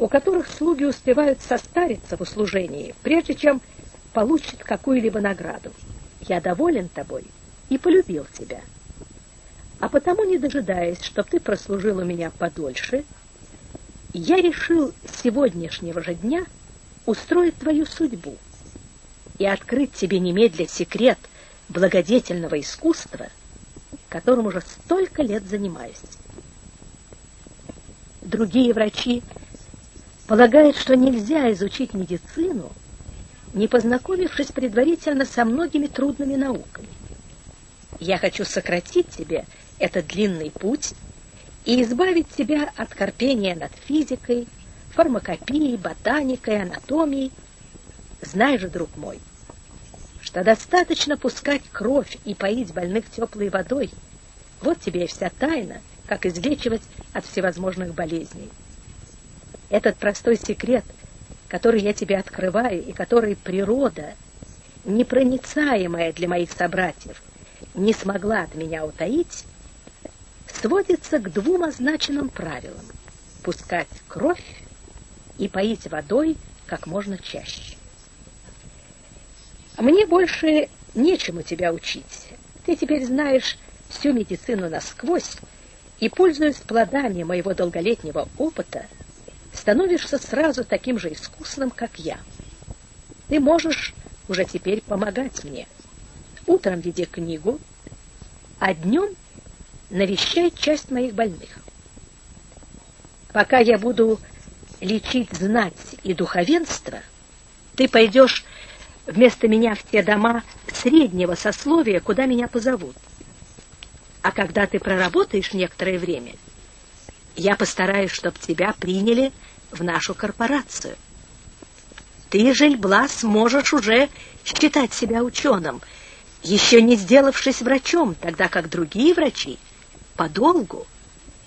у которых слуги успевают состариться в услужении, прежде чем получат какую-либо награду. Я доволен тобой и полюбил тебя. А потому, не дожидаясь, чтоб ты прослужил у меня подольше, я решил с сегодняшнего же дня устроить твою судьбу и открыть тебе немедля секрет благодетельного искусства, которым уже столько лет занимаюсь. Другие врачи полагают, что нельзя изучить медицину, не познакомившись предварительно со многими трудными науками. Я хочу сократить тебе этот длинный путь и избавить тебя от корпения над физикой, фармакопией, ботаникой, анатомией. Знай же, друг мой, что достаточно пускать кровь и поить больных теплой водой. Вот тебе и вся тайна, как излечивать от всевозможных болезней. Этот простой секрет, который я тебе открываю и который природа, непроницаемая для моих собратьев, не смогла от меня утаить, сводится к двум означенным правилам: пускать кровь и поить водой как можно чаще. Мне больше нечему тебя учить. Ты теперь знаешь всю медицину насквозь, и пользуясь плодами моего долголетнего опыта, становишься сразу таким же искусным, как я. Ты можешь уже теперь помогать мне. Утром веди книгу, а днем навещай часть моих больных. Пока я буду лечить знать и духовенство, ты пойдешь вместо меня в те дома среднего сословия, куда меня позовут. А когда ты проработаешь некоторое время, я постараюсь, чтобы тебя приняли в нашу корпорацию. Ты, Жильблас, можешь уже считать себя ученым, еще не сделавшись врачом, тогда как другие врачи подолгу,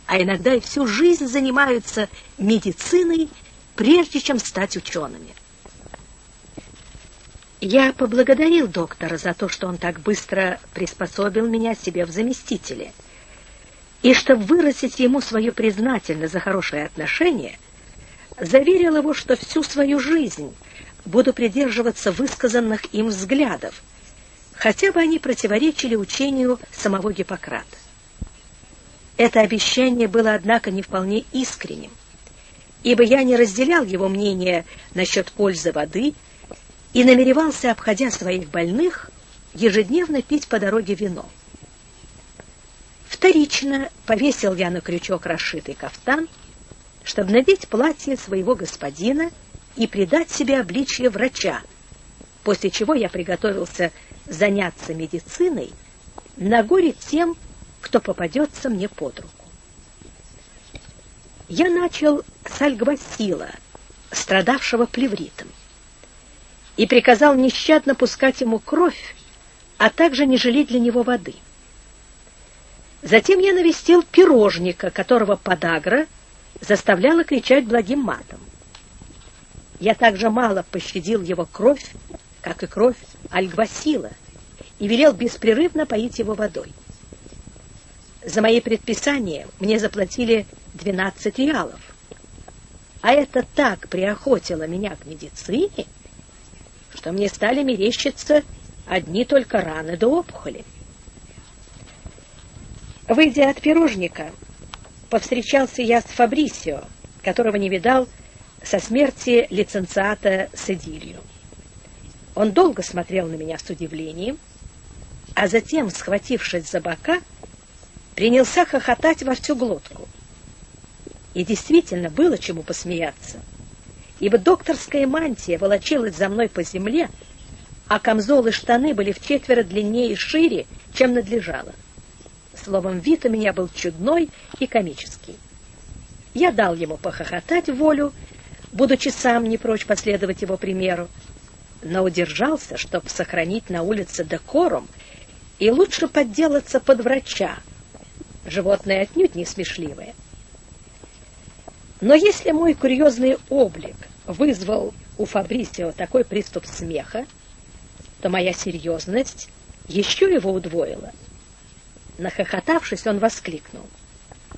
а иногда и всю жизнь занимаются медициной, прежде чем стать учеными. Я поблагодарил доктора за то, что он так быстро приспособил меня себе в заместителе. И чтобы выразить ему свою признательность за хорошее отношение, заверил его, что всю свою жизнь буду придерживаться высказанных им взглядов, хотя бы они противоречили учению самого Гиппократа. Это обещание было, однако, не вполне искренним, ибо я не разделял его мнение насчет пользы воды и намеревался, обходя своих больных, ежедневно пить по дороге вино. Вторично повесил я на крючок расшитый кафтан, чтобы надеть платье своего господина и придать себе обличье врача, после чего я приготовился заняться медициной на горе тем, кто попадется мне под руку. Я начал с Альгвасила, страдавшего плевритом и приказал нещадно пускать ему кровь, а также не жалеть для него воды. Затем я навестил пирожника, которого подагра заставляла кричать благим матом. Я также мало пощадил его кровь, как и кровь Альгвасила, и велел беспрерывно поить его водой. За мои предписания мне заплатили 12 реалов. А это так приохотило меня к медицине, что мне стали мерещиться одни только раны до опухоли. Выйдя от пирожника, повстречался я с Фабрисио, которого не видал со смерти лиценциата Седилью. Он долго смотрел на меня с удивлением, а затем, схватившись за бока, принялся хохотать во всю глотку. И действительно было чему посмеяться — ибо докторская мантия волочилась за мной по земле, а камзол и штаны были в четверо длиннее и шире, чем надлежало. Словом, вид у меня был чудной и комический. Я дал ему похохотать волю, будучи сам не прочь последовать его примеру, но удержался, чтобы сохранить на улице декорум и лучше подделаться под врача. Животное отнюдь не смешливое. Но если мой курьезный облик вызвал у Фабрисио такой приступ смеха, то моя серьезность еще его удвоила. Нахохотавшись, он воскликнул —